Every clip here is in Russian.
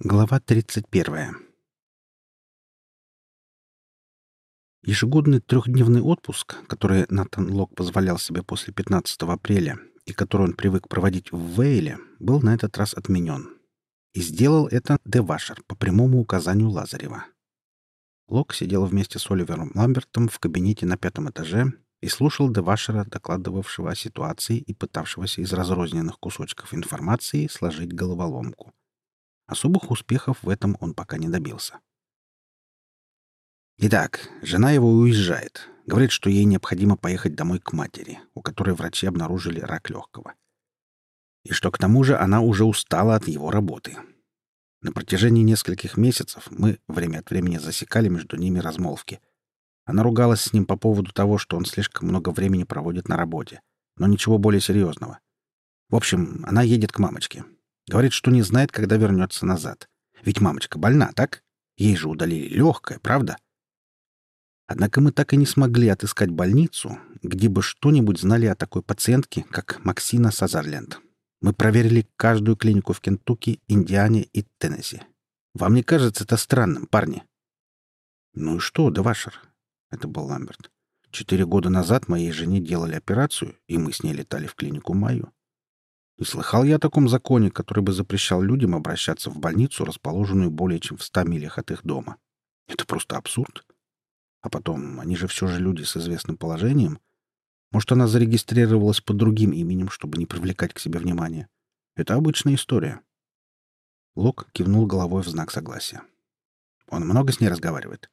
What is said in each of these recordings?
Глава 31. Ежегодный трехдневный отпуск, который Натан Лок позволял себе после 15 апреля и который он привык проводить в Вейле, был на этот раз отменен. И сделал это Девашер по прямому указанию Лазарева. Лок сидел вместе с Оливером Ламбертом в кабинете на пятом этаже и слушал Девашера, докладывавшего о ситуации и пытавшегося из разрозненных кусочков информации сложить головоломку — Особых успехов в этом он пока не добился. Итак, жена его уезжает. Говорит, что ей необходимо поехать домой к матери, у которой врачи обнаружили рак легкого. И что к тому же она уже устала от его работы. На протяжении нескольких месяцев мы время от времени засекали между ними размолвки. Она ругалась с ним по поводу того, что он слишком много времени проводит на работе, но ничего более серьезного. В общем, она едет к мамочке, Говорит, что не знает, когда вернется назад. Ведь мамочка больна, так? Ей же удалили легкое, правда? Однако мы так и не смогли отыскать больницу, где бы что-нибудь знали о такой пациентке, как Максина Сазарленд. Мы проверили каждую клинику в Кентукки, Индиане и Теннесси. Вам не кажется это странным, парни? Ну и что, Девашер? Это был Ламберт. Четыре года назад моей жене делали операцию, и мы с ней летали в клинику Майю. Не слыхал я о таком законе, который бы запрещал людям обращаться в больницу, расположенную более чем в ста милях от их дома. Это просто абсурд. А потом, они же все же люди с известным положением. Может, она зарегистрировалась под другим именем, чтобы не привлекать к себе внимания. Это обычная история. Лок кивнул головой в знак согласия. Он много с ней разговаривает.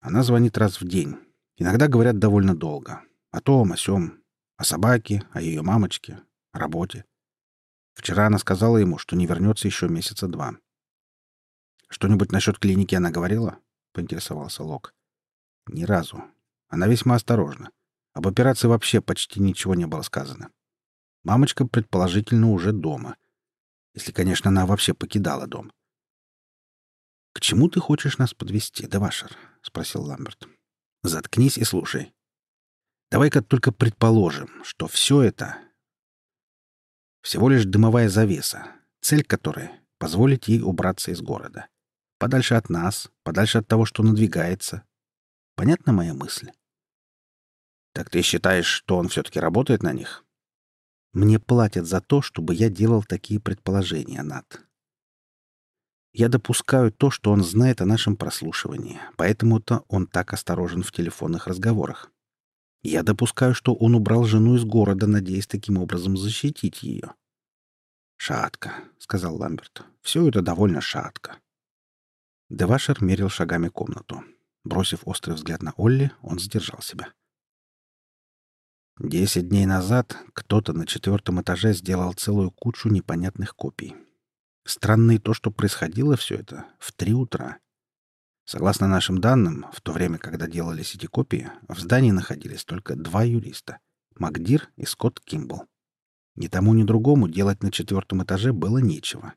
Она звонит раз в день. Иногда говорят довольно долго. О том, о сём. О собаке, о ее мамочке, работе. Вчера она сказала ему, что не вернется еще месяца два. «Что-нибудь насчет клиники она говорила?» — поинтересовался Лок. «Ни разу. Она весьма осторожна. Об операции вообще почти ничего не было сказано. Мамочка, предположительно, уже дома. Если, конечно, она вообще покидала дом. «К чему ты хочешь нас подвести, Девашер?» — спросил Ламберт. «Заткнись и слушай. Давай-ка только предположим, что все это всего лишь дымовая завеса, цель которой — позволить ей убраться из города. Подальше от нас, подальше от того, что надвигается. Понятна моя мысль? Так ты считаешь, что он все-таки работает на них? Мне платят за то, чтобы я делал такие предположения, Над. Я допускаю то, что он знает о нашем прослушивании, поэтому-то он так осторожен в телефонных разговорах. Я допускаю, что он убрал жену из города, надеясь таким образом защитить ее. «Шатко», — сказал Ламберт. «Все это довольно шатко». Девашер мерил шагами комнату. Бросив острый взгляд на Олли, он сдержал себя. Десять дней назад кто-то на четвертом этаже сделал целую кучу непонятных копий. Странно и то, что происходило все это в три утра. Согласно нашим данным, в то время, когда делались эти копии, в здании находились только два юриста — Макдир и Скотт Кимбл. Ни тому, ни другому делать на четвертом этаже было нечего.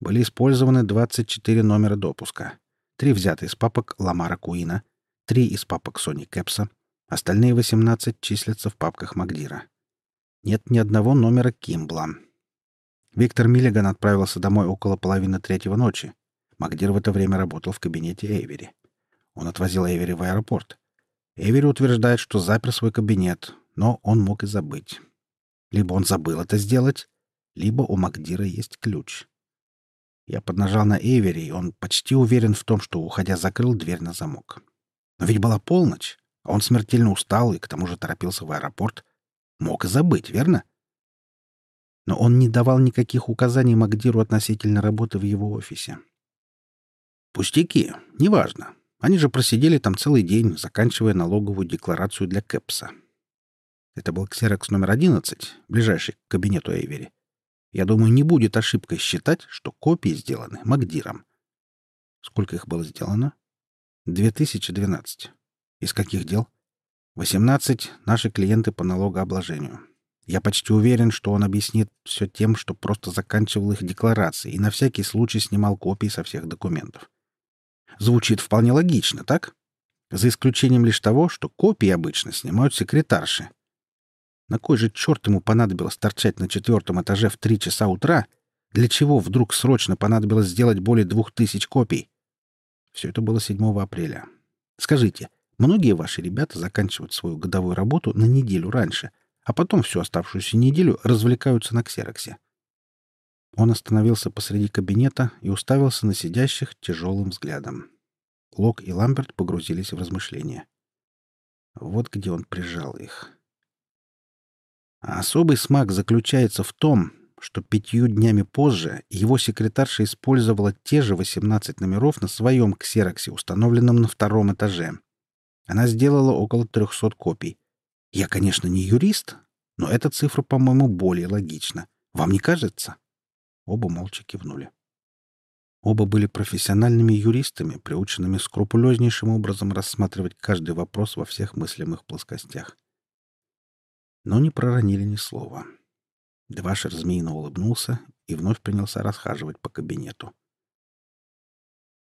Были использованы 24 номера допуска. Три взяты из папок Ламара Куина, три из папок Сони Кэпса, остальные 18 числятся в папках Макдира. Нет ни одного номера Кимбла. Виктор Миллиган отправился домой около половины третьего ночи. Магдир в это время работал в кабинете Эйвери. Он отвозил Эйвери в аэропорт. Эйвери утверждает, что запер свой кабинет, но он мог и забыть. Либо он забыл это сделать, либо у Магдира есть ключ. Я поднажал на Эйвери, и он почти уверен в том, что, уходя, закрыл дверь на замок. Но ведь была полночь, а он смертельно устал и к тому же торопился в аэропорт. Мог и забыть, верно? Но он не давал никаких указаний Магдиру относительно работы в его офисе. Пустяки, неважно. Они же просидели там целый день, заканчивая налоговую декларацию для Кэпса. Это был ксерокс номер 11, ближайший к кабинету Эйвери. Я думаю, не будет ошибкой считать, что копии сделаны Магдиром. Сколько их было сделано? 2012. Из каких дел? 18 — наши клиенты по налогообложению. Я почти уверен, что он объяснит все тем, что просто заканчивал их декларации и на всякий случай снимал копии со всех документов. Звучит вполне логично, так? За исключением лишь того, что копии обычно снимают секретарши. На кой же черт ему понадобилось торчать на четвертом этаже в три часа утра, Для чего вдруг срочно понадобилось сделать более двух тысяч копий? Все это было 7 апреля. Скажите, многие ваши ребята заканчивают свою годовую работу на неделю раньше, а потом всю оставшуюся неделю развлекаются на ксероксе? Он остановился посреди кабинета и уставился на сидящих тяжелым взглядом. Лок и Ламберт погрузились в размышления. Вот где он прижал их. Особый смак заключается в том, что пятью днями позже его секретарша использовала те же 18 номеров на своем ксероксе, установленном на втором этаже. Она сделала около 300 копий. Я, конечно, не юрист, но эта цифра, по-моему, более логична. Вам не кажется? Оба молча кивнули. Оба были профессиональными юристами, приученными скрупулезнейшим образом рассматривать каждый вопрос во всех мыслимых плоскостях. Но не проронили ни слова. Двашер змеино улыбнулся и вновь принялся расхаживать по кабинету.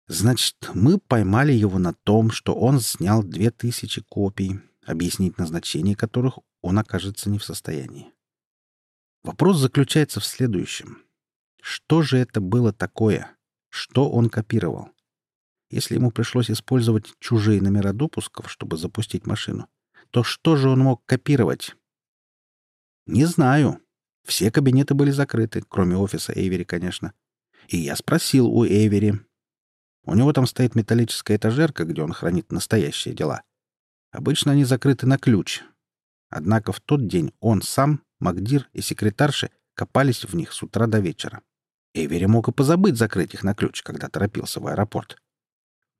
«Значит, мы поймали его на том, что он снял две тысячи копий, объяснить назначение которых он окажется не в состоянии. Вопрос заключается в следующем. Что же это было такое? Что он копировал? Если ему пришлось использовать чужие номера допусков, чтобы запустить машину, то что же он мог копировать? Не знаю. Все кабинеты были закрыты, кроме офиса Эйвери, конечно. И я спросил у Эйвери. У него там стоит металлическая этажерка, где он хранит настоящие дела. Обычно они закрыты на ключ. Однако в тот день он сам, Магдир и секретарши копались в них с утра до вечера. Эвери мог и позабыть закрыть их на ключ, когда торопился в аэропорт.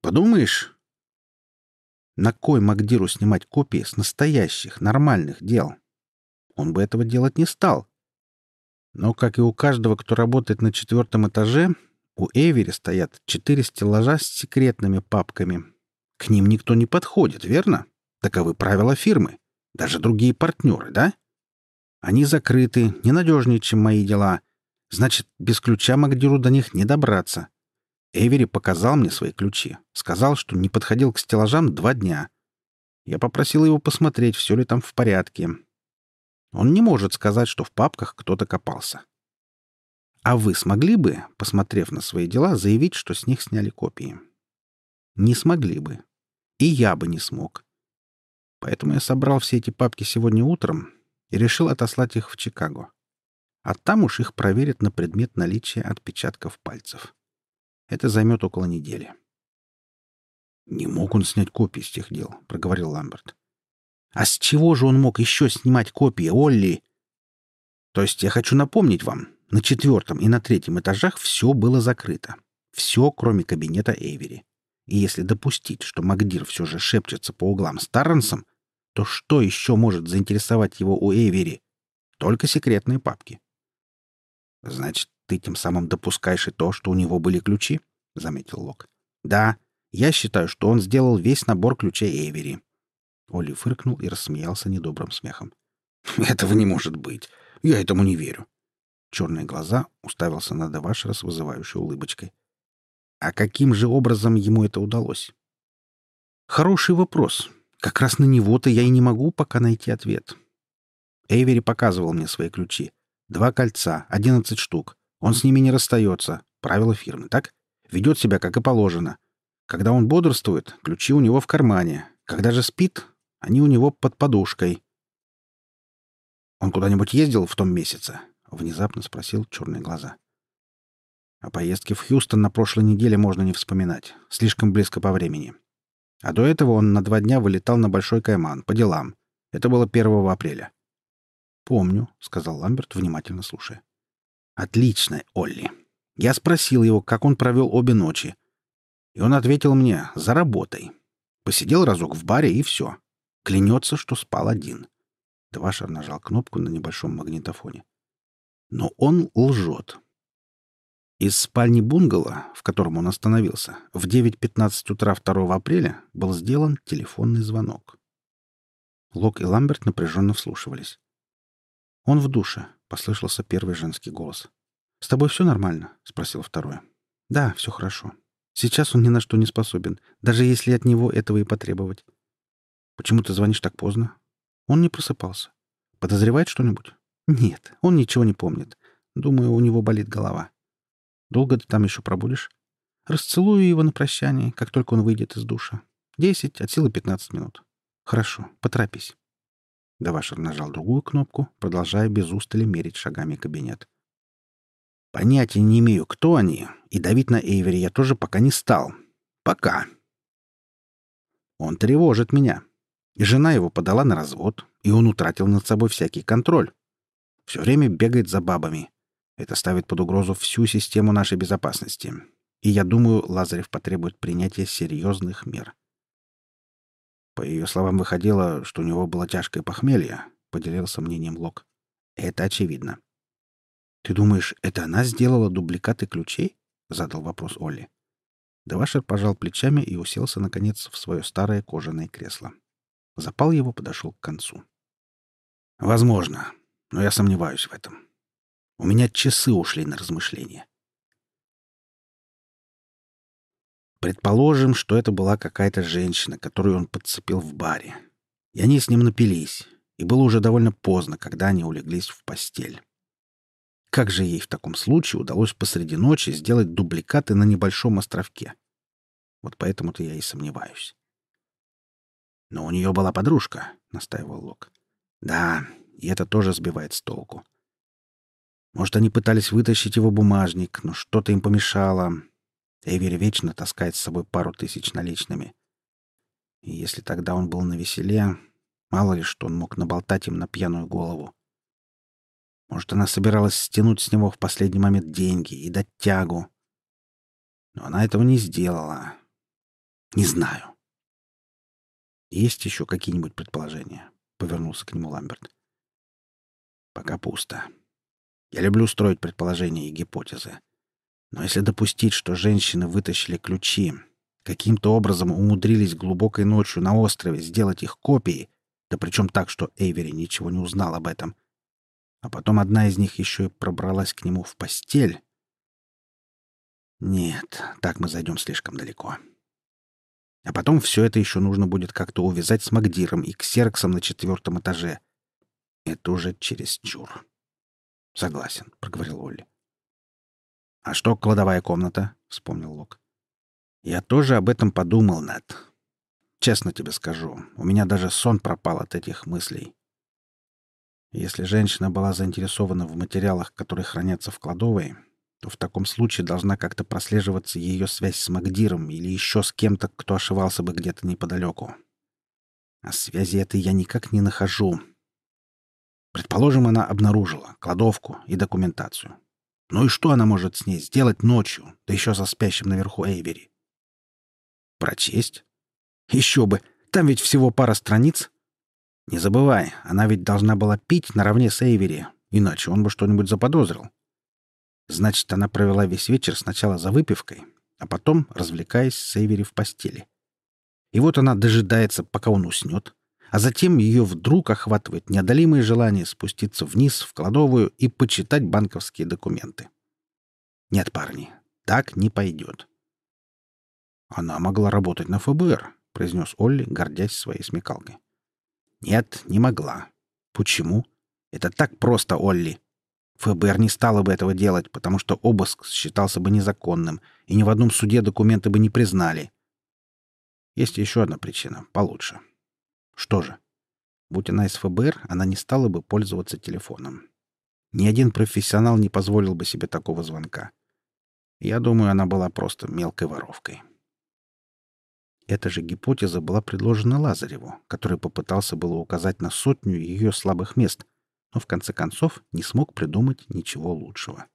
Подумаешь, на кой Магдиру снимать копии с настоящих, нормальных дел? Он бы этого делать не стал. Но, как и у каждого, кто работает на четвертом этаже, у Эвери стоят четыре стеллажа с секретными папками. К ним никто не подходит, верно? Таковы правила фирмы. Даже другие партнеры, да? Они закрыты, ненадежнее, чем мои дела — Значит, без ключа Магдиру до них не добраться. Эвери показал мне свои ключи. Сказал, что не подходил к стеллажам два дня. Я попросил его посмотреть, все ли там в порядке. Он не может сказать, что в папках кто-то копался. А вы смогли бы, посмотрев на свои дела, заявить, что с них сняли копии? Не смогли бы. И я бы не смог. Поэтому я собрал все эти папки сегодня утром и решил отослать их в Чикаго а там уж их проверят на предмет наличия отпечатков пальцев. Это займет около недели. «Не мог он снять копии с тех дел», — проговорил Ламберт. «А с чего же он мог еще снимать копии, Олли?» «То есть я хочу напомнить вам, на четвертом и на третьем этажах все было закрыто. Все, кроме кабинета Эйвери. И если допустить, что Магдир все же шепчется по углам с Тарренсом, то что еще может заинтересовать его у Эйвери? Только секретные папки. «Значит, ты тем самым допускаешь и то, что у него были ключи?» — заметил Лок. «Да, я считаю, что он сделал весь набор ключей Эйвери». Оли фыркнул и рассмеялся недобрым смехом. «Этого не может быть. Я этому не верю». Черные глаза уставился на Девашера с вызывающей улыбочкой. «А каким же образом ему это удалось?» «Хороший вопрос. Как раз на него-то я и не могу пока найти ответ». Эйвери показывал мне свои ключи. Два кольца, одиннадцать штук. Он с ними не расстается. Правило фирмы, так? Ведет себя, как и положено. Когда он бодрствует, ключи у него в кармане. Когда же спит, они у него под подушкой. «Он куда-нибудь ездил в том месяце?» — внезапно спросил черные глаза. О поездке в Хьюстон на прошлой неделе можно не вспоминать. Слишком близко по времени. А до этого он на два дня вылетал на Большой Кайман по делам. Это было 1 апреля. «Помню», — сказал Ламберт, внимательно слушая. «Отлично, Олли. Я спросил его, как он провел обе ночи. И он ответил мне «за работой». Посидел разок в баре и все. Клянется, что спал один. Твашер нажал кнопку на небольшом магнитофоне. Но он лжет. Из спальни бунгало, в котором он остановился, в 9.15 утра 2 апреля был сделан телефонный звонок. Лок и Ламберт напряженно вслушивались. «Он в душе», — послышался первый женский голос. «С тобой все нормально?» — спросил второй. «Да, все хорошо. Сейчас он ни на что не способен, даже если от него этого и потребовать». «Почему ты звонишь так поздно?» «Он не просыпался. Подозревает что-нибудь?» «Нет, он ничего не помнит. Думаю, у него болит голова». Долго ты там еще пробудешь? Расцелую его на прощание, как только он выйдет из душа. Десять, от силы пятнадцать минут. Хорошо, поторопись. Давашер нажал другую кнопку, продолжая без устали мерить шагами кабинет. Понятия не имею, кто они, и давить на Эйвери я тоже пока не стал. Пока. Он тревожит меня. И жена его подала на развод, и он утратил над собой всякий контроль. Все время бегает за бабами. Это ставит под угрозу всю систему нашей безопасности. И я думаю, Лазарев потребует принятия серьезных мер. По ее словам, выходило, что у него было тяжкое похмелье, — поделился мнением Лок. Это очевидно. «Ты думаешь, это она сделала дубликаты ключей?» — задал вопрос Олли. Девашер пожал плечами и уселся, наконец, в свое старое кожаное кресло. Запал его подошел к концу. «Возможно, но я сомневаюсь в этом. У меня часы ушли на размышления. Предположим, что это была какая-то женщина, которую он подцепил в баре. И они с ним напились, и было уже довольно поздно, когда они улеглись в постель. Как же ей в таком случае удалось посреди ночи сделать дубликаты на небольшом островке? Вот поэтому-то я и сомневаюсь. «Но у нее была подружка», — настаивал Лок. «Да, и это тоже сбивает с толку. Может, они пытались вытащить его бумажник, но что-то им помешало. Эвери вечно таскает с собой пару тысяч наличными. И если тогда он был на веселе, мало ли что он мог наболтать им на пьяную голову. Может, она собиралась стянуть с него в последний момент деньги и дать тягу. Но она этого не сделала. Не знаю. Есть еще какие-нибудь предположения? Повернулся к нему Ламберт. Пока пусто. Я люблю строить предположения и гипотезы. Но если допустить, что женщины вытащили ключи, каким-то образом умудрились глубокой ночью на острове сделать их копии, да причем так, что Эйвери ничего не узнал об этом, а потом одна из них еще и пробралась к нему в постель. Нет, так мы зайдем слишком далеко. А потом все это еще нужно будет как-то увязать с Магдиром и ксерксом на четвертом этаже. Это уже чересчур. Согласен, проговорил Олли. А что кладовая комната? вспомнил Лок. Я тоже об этом подумал, Нед. Честно тебе скажу, у меня даже сон пропал от этих мыслей. Если женщина была заинтересована в материалах, которые хранятся в кладовой, то в таком случае должна как-то прослеживаться ее связь с Магдиром или еще с кем-то, кто ошивался бы где-то неподалеку. А связи этой я никак не нахожу. Предположим, она обнаружила кладовку и документацию. Ну и что она может с ней сделать ночью, да еще со спящим наверху Эйвери? Прочесть? Еще бы! Там ведь всего пара страниц. Не забывай, она ведь должна была пить наравне с Эйвери, иначе он бы что-нибудь заподозрил. Значит, она провела весь вечер сначала за выпивкой, а потом развлекаясь с Эйвери в постели. И вот она дожидается, пока он уснет, а затем ее вдруг охватывает неодолимое желание спуститься вниз в кладовую и почитать банковские документы. Нет, парни, так не пойдет. Она могла работать на ФБР, произнес Олли, гордясь своей смекалкой. Нет, не могла. Почему? Это так просто, Олли. ФБР не стало бы этого делать, потому что обыск считался бы незаконным, и ни в одном суде документы бы не признали. Есть еще одна причина, получше. Что же? Будь она из ФБР, она не стала бы пользоваться телефоном. Ни один профессионал не позволил бы себе такого звонка. Я думаю, она была просто мелкой воровкой. Эта же гипотеза была предложена Лазареву, который попытался было указать на сотню ее слабых мест, но в конце концов не смог придумать ничего лучшего.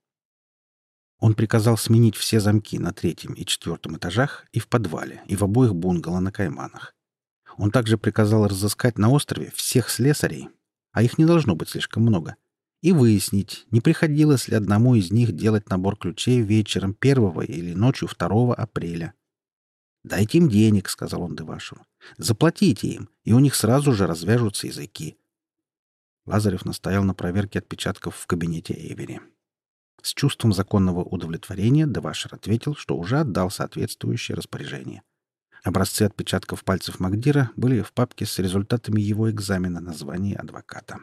Он приказал сменить все замки на третьем и четвертом этажах и в подвале, и в обоих бунгало на Кайманах. Он также приказал разыскать на острове всех слесарей, а их не должно быть слишком много, и выяснить, не приходилось ли одному из них делать набор ключей вечером 1 или ночью 2 апреля — «Дайте им денег», — сказал он Девашеву. «Заплатите им, и у них сразу же развяжутся языки». Лазарев настоял на проверке отпечатков в кабинете Эвери. С чувством законного удовлетворения Девашер ответил, что уже отдал соответствующее распоряжение. Образцы отпечатков пальцев Магдира были в папке с результатами его экзамена на звание адвоката.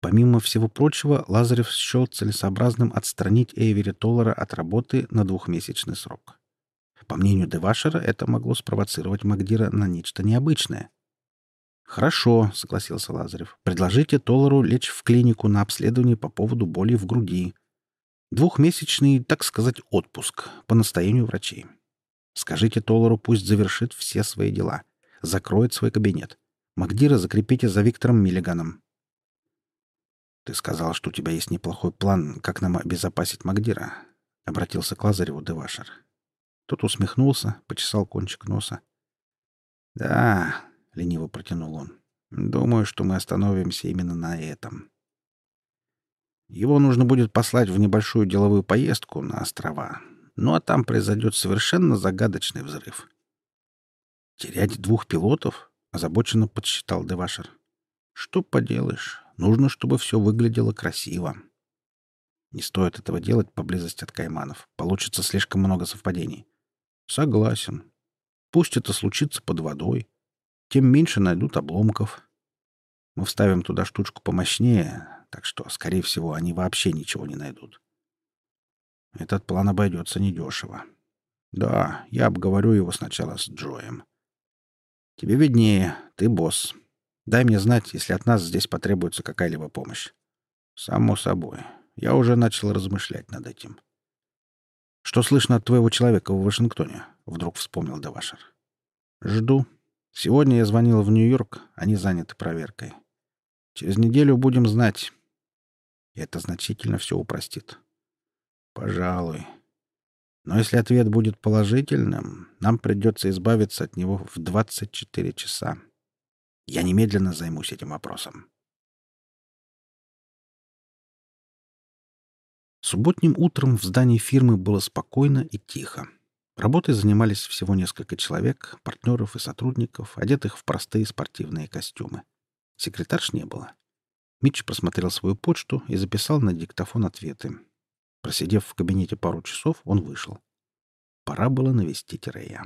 Помимо всего прочего, Лазарев счел целесообразным отстранить Эйвери Толлера от работы на двухмесячный срок. По мнению Девашера, это могло спровоцировать Магдира на нечто необычное. «Хорошо», — согласился Лазарев. «Предложите Толлеру лечь в клинику на обследование по поводу боли в груди. Двухмесячный, так сказать, отпуск по настоянию врачей. Скажите Толлеру, пусть завершит все свои дела. Закроет свой кабинет. Магдира закрепите за Виктором Миллиганом. «Ты сказал, что у тебя есть неплохой план, как нам обезопасить Магдира», — обратился к Лазареву Девашер. Тот усмехнулся, почесал кончик носа. «Да», — лениво протянул он, — «думаю, что мы остановимся именно на этом. Его нужно будет послать в небольшую деловую поездку на острова, ну а там произойдет совершенно загадочный взрыв». «Терять двух пилотов?» — озабоченно подсчитал Девашер. «Что поделаешь, Нужно, чтобы все выглядело красиво. Не стоит этого делать поблизости от кайманов. Получится слишком много совпадений. Согласен. Пусть это случится под водой. Тем меньше найдут обломков. Мы вставим туда штучку помощнее, так что, скорее всего, они вообще ничего не найдут. Этот план обойдется недешево. Да, я обговорю его сначала с Джоем. Тебе виднее, ты босс. Дай мне знать, если от нас здесь потребуется какая-либо помощь. Само собой. Я уже начал размышлять над этим. Что слышно от твоего человека в Вашингтоне? Вдруг вспомнил Давашер. Жду. Сегодня я звонил в Нью-Йорк, они заняты проверкой. Через неделю будем знать. И это значительно все упростит. Пожалуй. Но если ответ будет положительным, нам придется избавиться от него в 24 часа. Я немедленно займусь этим вопросом. Субботним утром в здании фирмы было спокойно и тихо. Работой занимались всего несколько человек, партнеров и сотрудников, одетых в простые спортивные костюмы. Секретарш не было. Митч просмотрел свою почту и записал на диктофон ответы. Просидев в кабинете пару часов, он вышел. Пора было навестить Рэя.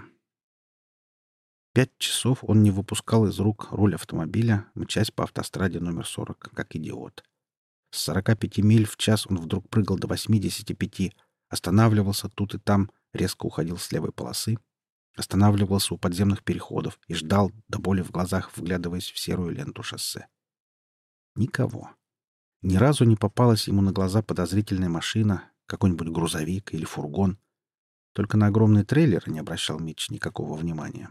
Пять часов он не выпускал из рук руль автомобиля, мчась по автостраде номер 40, как идиот. С 45 миль в час он вдруг прыгал до 85, останавливался тут и там, резко уходил с левой полосы, останавливался у подземных переходов и ждал, до боли в глазах вглядываясь в серую ленту шоссе. Никого. Ни разу не попалась ему на глаза подозрительная машина, какой-нибудь грузовик или фургон. Только на огромный трейлер не обращал Митч никакого внимания.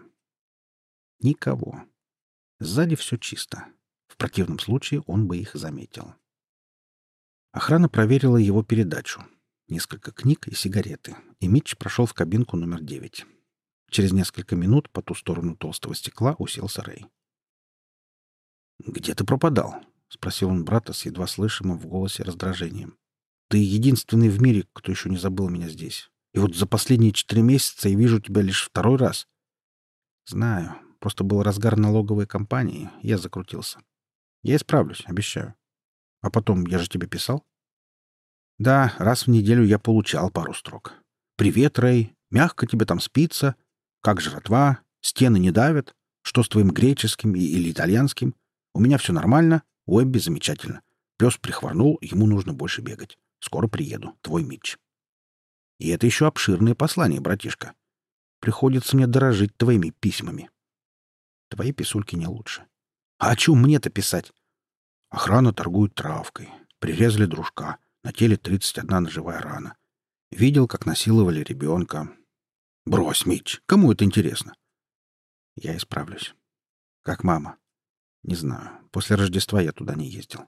Никого. Сзади все чисто. В противном случае он бы их заметил. Охрана проверила его передачу. Несколько книг и сигареты. И Митч прошел в кабинку номер девять. Через несколько минут по ту сторону толстого стекла уселся Рэй. «Где ты пропадал?» — спросил он брата с едва слышимым в голосе раздражением. «Ты единственный в мире, кто еще не забыл меня здесь. И вот за последние четыре месяца я вижу тебя лишь второй раз». «Знаю. Просто был разгар налоговой кампании, я закрутился. Я исправлюсь, обещаю. А потом, я же тебе писал? Да, раз в неделю я получал пару строк. «Привет, Рэй. Мягко тебе там спится. Как жратва? Стены не давят? Что с твоим греческим или итальянским? У меня все нормально. У Эбби замечательно. Пес прихворнул, ему нужно больше бегать. Скоро приеду. Твой Митч». И это еще обширное послание, братишка. Приходится мне дорожить твоими письмами. Твои писульки не лучше. А о чем мне-то писать? Охрана торгует травкой. Прирезали дружка. На теле 31 ножевая рана. Видел, как насиловали ребенка. Брось, Мич, кому это интересно? Я исправлюсь. Как мама. Не знаю. После Рождества я туда не ездил.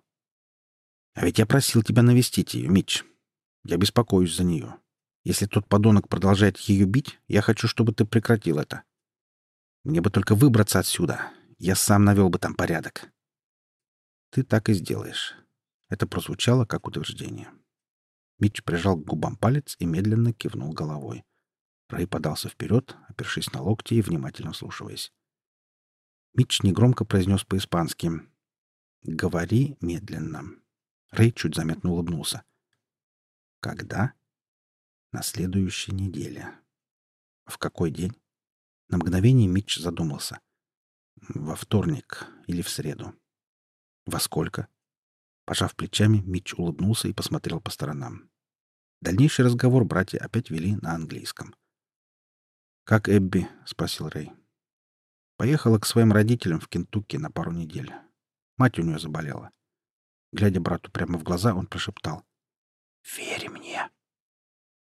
А ведь я просил тебя навестить ее, Мич. Я беспокоюсь за нее. Если тот подонок продолжает ее бить, я хочу, чтобы ты прекратил это. Мне бы только выбраться отсюда. Я сам навел бы там порядок. Ты так и сделаешь. Это прозвучало как утверждение. Митч прижал к губам палец и медленно кивнул головой. Рэй подался вперед, опершись на локти и внимательно слушаясь. Митч негромко произнес по-испански. «Говори медленно». Рэй чуть заметно улыбнулся. «Когда?» «На следующей неделе». «В какой день?» На мгновение Митч задумался. Во вторник или в среду. Во сколько? Пожав плечами, Митч улыбнулся и посмотрел по сторонам. Дальнейший разговор братья опять вели на английском. «Как Эбби?» — спросил Рэй. Поехала к своим родителям в Кентукки на пару недель. Мать у нее заболела. Глядя брату прямо в глаза, он прошептал. «Верь мне!»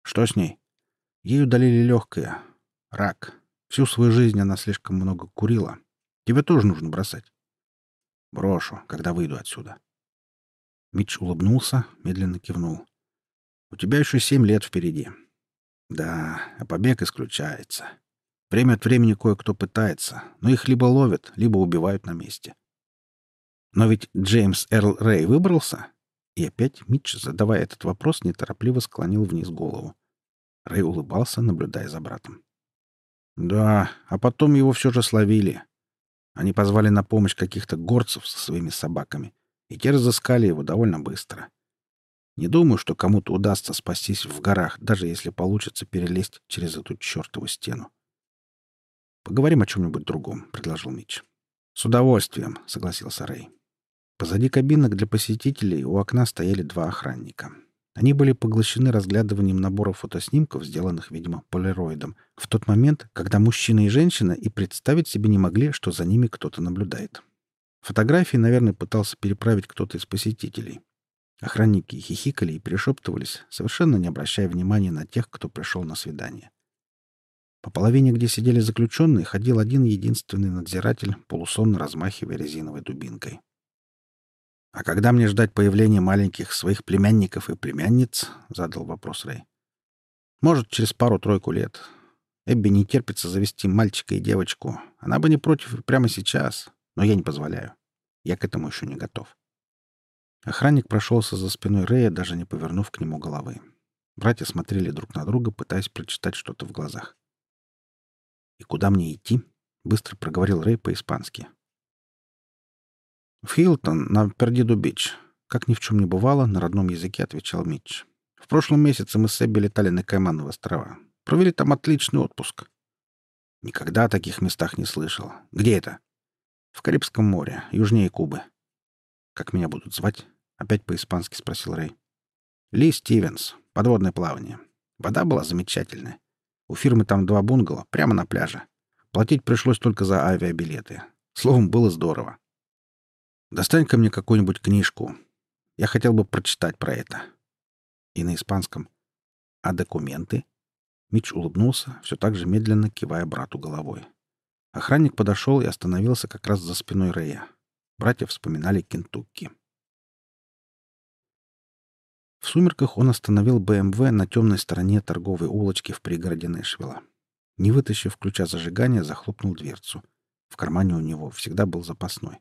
«Что с ней?» Ей удалили легкое. Рак. Всю свою жизнь она слишком много курила. Тебе тоже нужно бросать. Брошу, когда выйду отсюда. Митч улыбнулся, медленно кивнул. У тебя еще семь лет впереди. Да, а побег исключается. Время от времени кое-кто пытается, но их либо ловят, либо убивают на месте. Но ведь Джеймс Эрл Рэй выбрался? И опять Митч, задавая этот вопрос, неторопливо склонил вниз голову. Рэй улыбался, наблюдая за братом. Да, а потом его все же словили. Они позвали на помощь каких-то горцев со своими собаками, и те разыскали его довольно быстро. Не думаю, что кому-то удастся спастись в горах, даже если получится перелезть через эту чертову стену. «Поговорим о чем-нибудь другом», — предложил Митч. «С удовольствием», — согласился Рэй. Позади кабинок для посетителей у окна стояли два охранника. Они были поглощены разглядыванием набора фотоснимков, сделанных, видимо, полироидом, в тот момент, когда мужчина и женщина и представить себе не могли, что за ними кто-то наблюдает. Фотографии, наверное, пытался переправить кто-то из посетителей. Охранники хихикали и перешептывались, совершенно не обращая внимания на тех, кто пришел на свидание. По половине, где сидели заключенные, ходил один единственный надзиратель, полусонно размахивая резиновой дубинкой. «А когда мне ждать появления маленьких своих племянников и племянниц?» — задал вопрос Рэй. «Может, через пару-тройку лет. Эбби не терпится завести мальчика и девочку. Она бы не против прямо сейчас, но я не позволяю. Я к этому еще не готов». Охранник прошелся за спиной Рэя, даже не повернув к нему головы. Братья смотрели друг на друга, пытаясь прочитать что-то в глазах. «И куда мне идти?» — быстро проговорил Рэй по-испански. «В Хилтон, на Пердиду-Бич». Как ни в чем не бывало, на родном языке отвечал Митч. «В прошлом месяце мы с Эбби летали на Каймановы острова. Провели там отличный отпуск». «Никогда о таких местах не слышал. Где это?» «В Карибском море, южнее Кубы». «Как меня будут звать?» — опять по-испански спросил Рэй. «Ли Стивенс. Подводное плавание. Вода была замечательная. У фирмы там два бунгало, прямо на пляже. Платить пришлось только за авиабилеты. Словом, было здорово. Достань-ка мне какую-нибудь книжку. Я хотел бы прочитать про это. И на испанском. А документы? Мич улыбнулся, все так же медленно кивая брату головой. Охранник подошел и остановился как раз за спиной Рэя. Братья вспоминали Кентукки. В сумерках он остановил БМВ на темной стороне торговой улочки в пригороде Нэшвилла. Не вытащив ключа зажигания, захлопнул дверцу. В кармане у него всегда был запасной.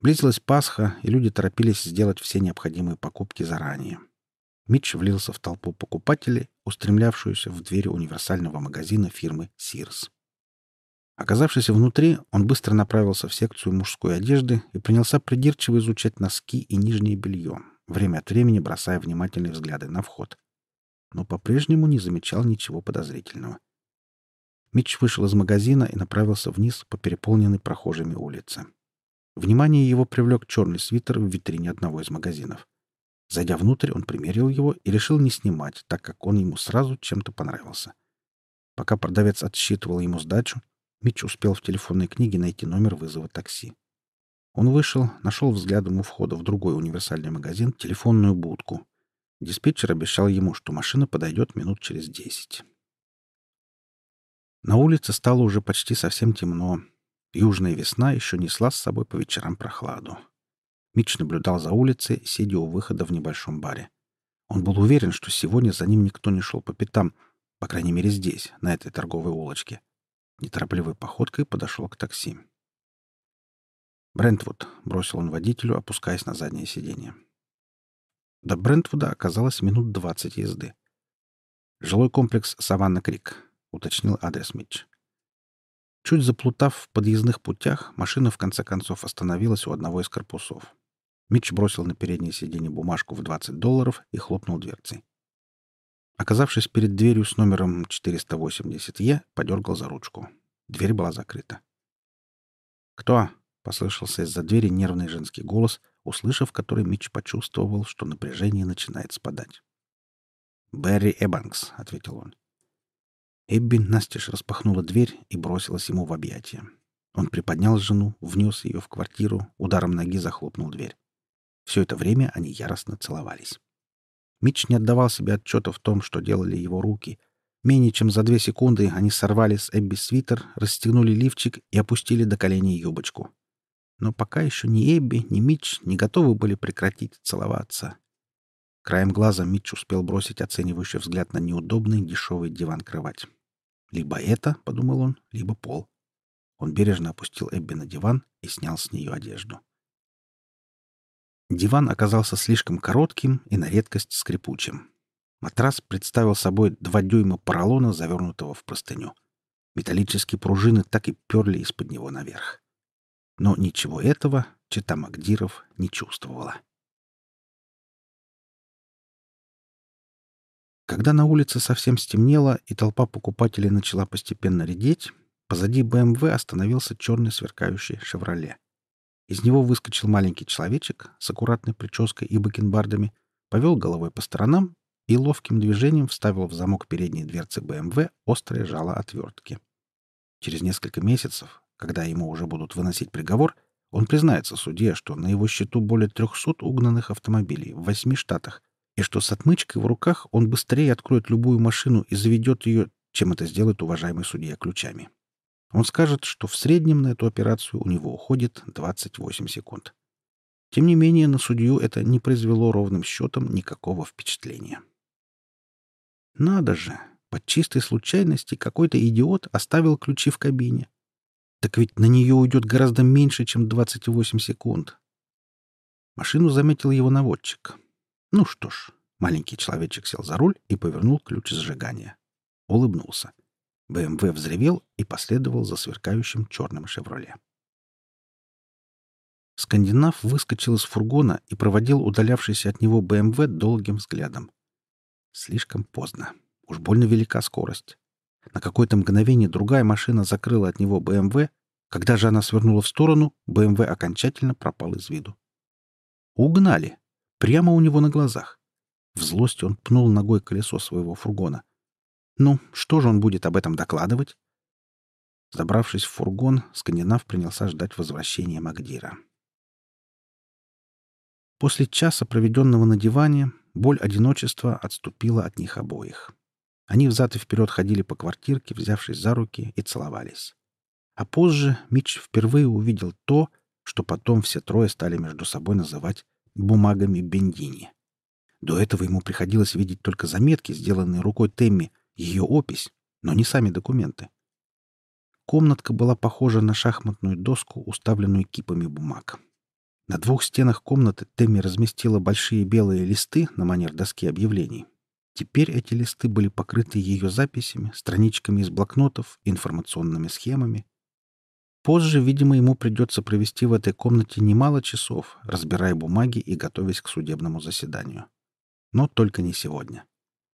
Близилась Пасха, и люди торопились сделать все необходимые покупки заранее. Митч влился в толпу покупателей, устремлявшуюся в двери универсального магазина фирмы Sears. Оказавшись внутри, он быстро направился в секцию мужской одежды и принялся придирчиво изучать носки и нижнее белье, время от времени бросая внимательные взгляды на вход. Но по-прежнему не замечал ничего подозрительного. Митч вышел из магазина и направился вниз по переполненной прохожими улице. Внимание его привлек черный свитер в витрине одного из магазинов. Зайдя внутрь, он примерил его и решил не снимать, так как он ему сразу чем-то понравился. Пока продавец отсчитывал ему сдачу, Митч успел в телефонной книге найти номер вызова такси. Он вышел, нашел взглядом у входа в другой универсальный магазин телефонную будку. Диспетчер обещал ему, что машина подойдет минут через десять. На улице стало уже почти совсем темно, Южная весна еще несла с собой по вечерам прохладу. Митч наблюдал за улицей, сидя у выхода в небольшом баре. Он был уверен, что сегодня за ним никто не шел по пятам, по крайней мере здесь, на этой торговой улочке. Неторопливой походкой подошел к такси. «Брентвуд», — бросил он водителю, опускаясь на заднее сиденье. До Брентвуда оказалось минут двадцать езды. «Жилой комплекс «Саванна-Крик», — уточнил адрес Митч. Чуть заплутав в подъездных путях, машина в конце концов остановилась у одного из корпусов. Митч бросил на переднее сиденье бумажку в 20 долларов и хлопнул дверцей. Оказавшись перед дверью с номером 480Е, подергал за ручку. Дверь была закрыта. «Кто?» — послышался из-за двери нервный женский голос, услышав который, Митч почувствовал, что напряжение начинает спадать. «Берри Эбанкс», — ответил он. Эбби настежь распахнула дверь и бросилась ему в объятия. Он приподнял жену, внес ее в квартиру, ударом ноги захлопнул дверь. Все это время они яростно целовались. Митч не отдавал себе отчета в том, что делали его руки. Менее чем за две секунды они сорвали с Эбби свитер, расстегнули лифчик и опустили до коленей юбочку. Но пока еще ни Эбби, ни Митч не готовы были прекратить целоваться. Краем глаза Митч успел бросить оценивающий взгляд на неудобный дешевый диван-кровать. «Либо это, — подумал он, — либо пол». Он бережно опустил Эбби на диван и снял с нее одежду. Диван оказался слишком коротким и на редкость скрипучим. Матрас представил собой два дюйма поролона, завернутого в простыню. Металлические пружины так и перли из-под него наверх. Но ничего этого Чита Магдиров не чувствовала. Когда на улице совсем стемнело и толпа покупателей начала постепенно редеть, позади БМВ остановился черный сверкающий «Шевроле». Из него выскочил маленький человечек с аккуратной прической и бакенбардами, повел головой по сторонам и ловким движением вставил в замок передней дверцы БМВ острое жало отвертки. Через несколько месяцев, когда ему уже будут выносить приговор, он признается судье, что на его счету более 300 угнанных автомобилей в восьми штатах, и что с отмычкой в руках он быстрее откроет любую машину и заведет ее, чем это сделает уважаемый судья ключами. Он скажет, что в среднем на эту операцию у него уходит 28 секунд. Тем не менее, на судью это не произвело ровным счетом никакого впечатления. Надо же, по чистой случайности какой-то идиот оставил ключи в кабине. Так ведь на нее уйдет гораздо меньше, чем 28 секунд. Машину заметил его наводчик. Ну что ж, маленький человечек сел за руль и повернул ключ зажигания. Улыбнулся. БМВ взревел и последовал за сверкающим черным «Шевроле». Скандинав выскочил из фургона и проводил удалявшийся от него БМВ долгим взглядом. Слишком поздно. Уж больно велика скорость. На какое-то мгновение другая машина закрыла от него БМВ. Когда же она свернула в сторону, БМВ окончательно пропал из виду. Угнали. Прямо у него на глазах. В злости он пнул ногой колесо своего фургона. Ну, что же он будет об этом докладывать? Забравшись в фургон, скандинав принялся ждать возвращения Магдира. После часа, проведенного на диване, боль одиночества отступила от них обоих. Они взад и вперед ходили по квартирке, взявшись за руки, и целовались. А позже Митч впервые увидел то, что потом все трое стали между собой называть бумагами Бендини. До этого ему приходилось видеть только заметки, сделанные рукой Темми, ее опись, но не сами документы. Комнатка была похожа на шахматную доску, уставленную кипами бумаг. На двух стенах комнаты Тэмми разместила большие белые листы на манер доски объявлений. Теперь эти листы были покрыты ее записями, страничками из блокнотов, информационными схемами. Позже, видимо, ему придется провести в этой комнате немало часов, разбирая бумаги и готовясь к судебному заседанию. Но только не сегодня.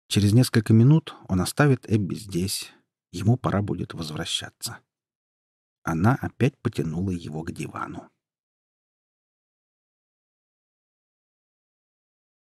Через несколько минут он оставит Эбби здесь. Ему пора будет возвращаться. Она опять потянула его к дивану.